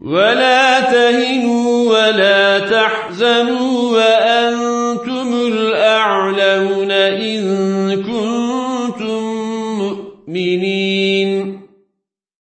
ولا تهنوا ولا تحزنوا وأنتم الأعلون إن كنتم مؤمنين.